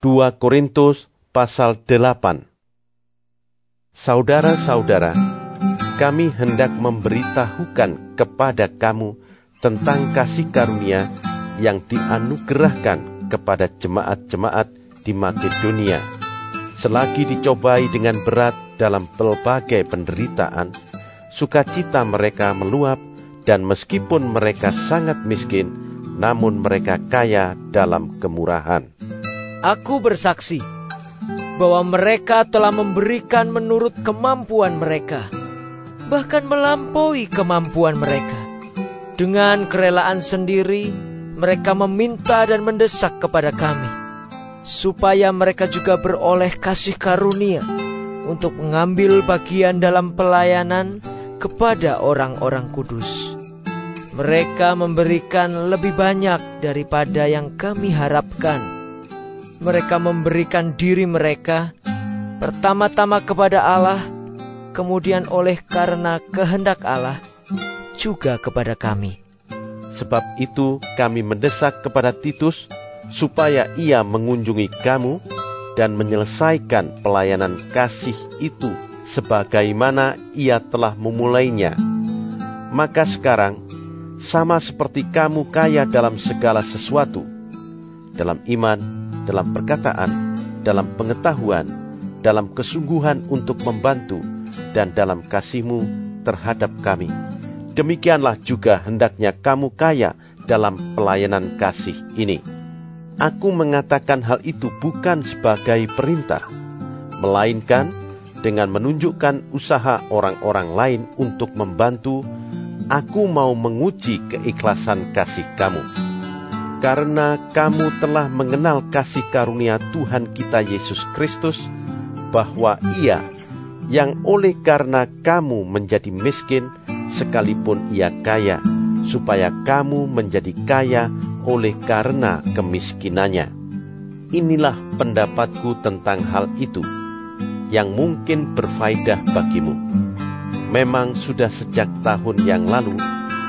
2 Korintus pasal 8 Saudara-saudara, kami hendak memberitahukan kepada kamu tentang kasih karunia yang dianugerahkan kepada jemaat-jemaat di Makedonia. Selagi dicobai dengan berat dalam pelbagai penderitaan, sukacita mereka meluap dan meskipun mereka sangat miskin, namun mereka kaya dalam kemurahan. Aku bersaksi bahwa mereka telah memberikan menurut kemampuan mereka, bahkan melampaui kemampuan mereka. Dengan kerelaan sendiri, mereka meminta dan mendesak kepada kami, supaya mereka juga beroleh kasih karunia untuk mengambil bagian dalam pelayanan kepada orang-orang kudus. Mereka memberikan lebih banyak daripada yang kami harapkan mereka memberikan diri mereka pertama-tama kepada Allah, kemudian oleh karena kehendak Allah juga kepada kami. Sebab itu kami mendesak kepada Titus supaya ia mengunjungi kamu dan menyelesaikan pelayanan kasih itu sebagaimana ia telah memulainya. Maka sekarang, sama seperti kamu kaya dalam segala sesuatu, dalam iman, dalam perkataan, dalam pengetahuan, dalam kesungguhan untuk membantu, dan dalam kasihmu terhadap kami. Demikianlah juga hendaknya kamu kaya dalam pelayanan kasih ini. Aku mengatakan hal itu bukan sebagai perintah, melainkan dengan menunjukkan usaha orang-orang lain untuk membantu, aku mau menguji keikhlasan kasih kamu karena kamu telah mengenal kasih karunia Tuhan kita Yesus Kristus, bahwa Ia yang oleh karena kamu menjadi miskin, sekalipun Ia kaya, supaya kamu menjadi kaya oleh karena kemiskinannya. Inilah pendapatku tentang hal itu, yang mungkin berfaedah bagimu. Memang sudah sejak tahun yang lalu,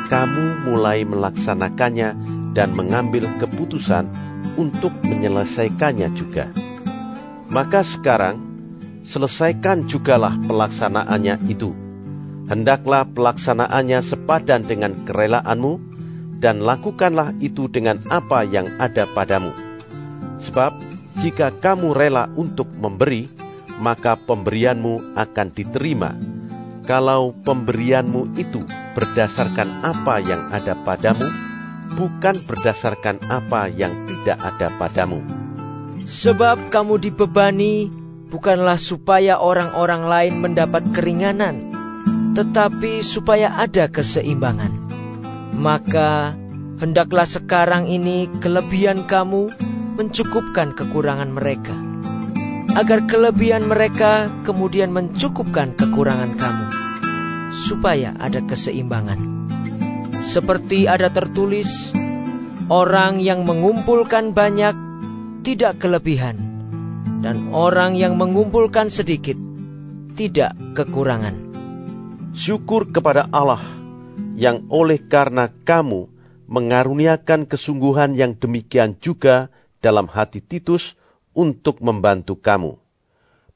kamu mulai melaksanakannya dan mengambil keputusan untuk menyelesaikannya juga. Maka sekarang, selesaikan jugalah pelaksanaannya itu. Hendaklah pelaksanaannya sepadan dengan kerelaanmu, dan lakukanlah itu dengan apa yang ada padamu. Sebab, jika kamu rela untuk memberi, maka pemberianmu akan diterima. Kalau pemberianmu itu berdasarkan apa yang ada padamu, bukan berdasarkan apa yang tidak ada padamu. Sebab kamu dibebani bukanlah supaya orang-orang lain mendapat keringanan, tetapi supaya ada keseimbangan. Maka hendaklah sekarang ini kelebihan kamu mencukupkan kekurangan mereka, agar kelebihan mereka kemudian mencukupkan kekurangan kamu, supaya ada keseimbangan. Seperti ada tertulis, orang yang mengumpulkan banyak tidak kelebihan, dan orang yang mengumpulkan sedikit tidak kekurangan. Syukur kepada Allah yang oleh karena kamu mengaruniakan kesungguhan yang demikian juga dalam hati Titus untuk membantu kamu.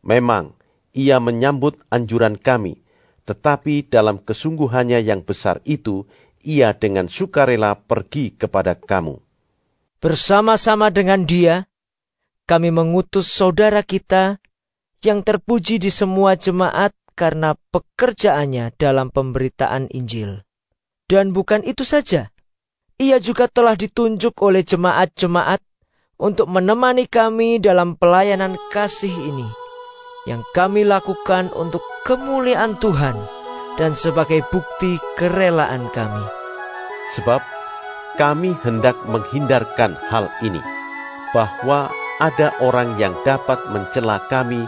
Memang ia menyambut anjuran kami, tetapi dalam kesungguhannya yang besar itu ia dengan sukarela pergi kepada kamu. Bersama-sama dengan dia, kami mengutus saudara kita yang terpuji di semua jemaat karena pekerjaannya dalam pemberitaan Injil. Dan bukan itu saja, ia juga telah ditunjuk oleh jemaat-jemaat untuk menemani kami dalam pelayanan kasih ini, yang kami lakukan untuk kemuliaan Tuhan dan sebagai bukti kerelaan kami. Sebab kami hendak menghindarkan hal ini, bahwa ada orang yang dapat mencela kami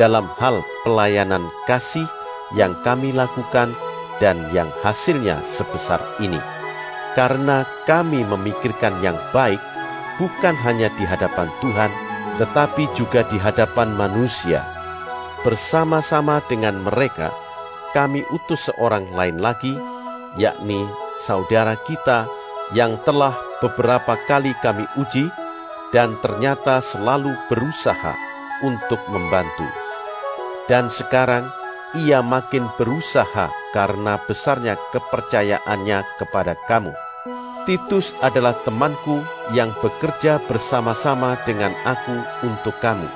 dalam hal pelayanan kasih yang kami lakukan dan yang hasilnya sebesar ini. Karena kami memikirkan yang baik bukan hanya di hadapan Tuhan, tetapi juga di hadapan manusia. Bersama-sama dengan mereka, kami utus seorang lain lagi, yakni saudara kita yang telah beberapa kali kami uji, dan ternyata selalu berusaha untuk membantu. Dan sekarang ia makin berusaha karena besarnya kepercayaannya kepada kamu. Titus adalah temanku yang bekerja bersama-sama dengan aku untuk kamu.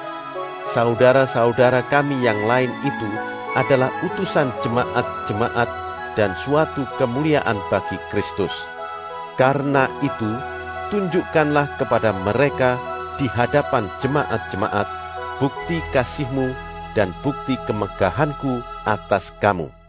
Saudara-saudara kami yang lain itu adalah utusan jemaat-jemaat dan suatu kemuliaan bagi Kristus. Karena itu, tunjukkanlah kepada mereka di hadapan jemaat-jemaat bukti kasihmu dan bukti kemegahanku atas kamu.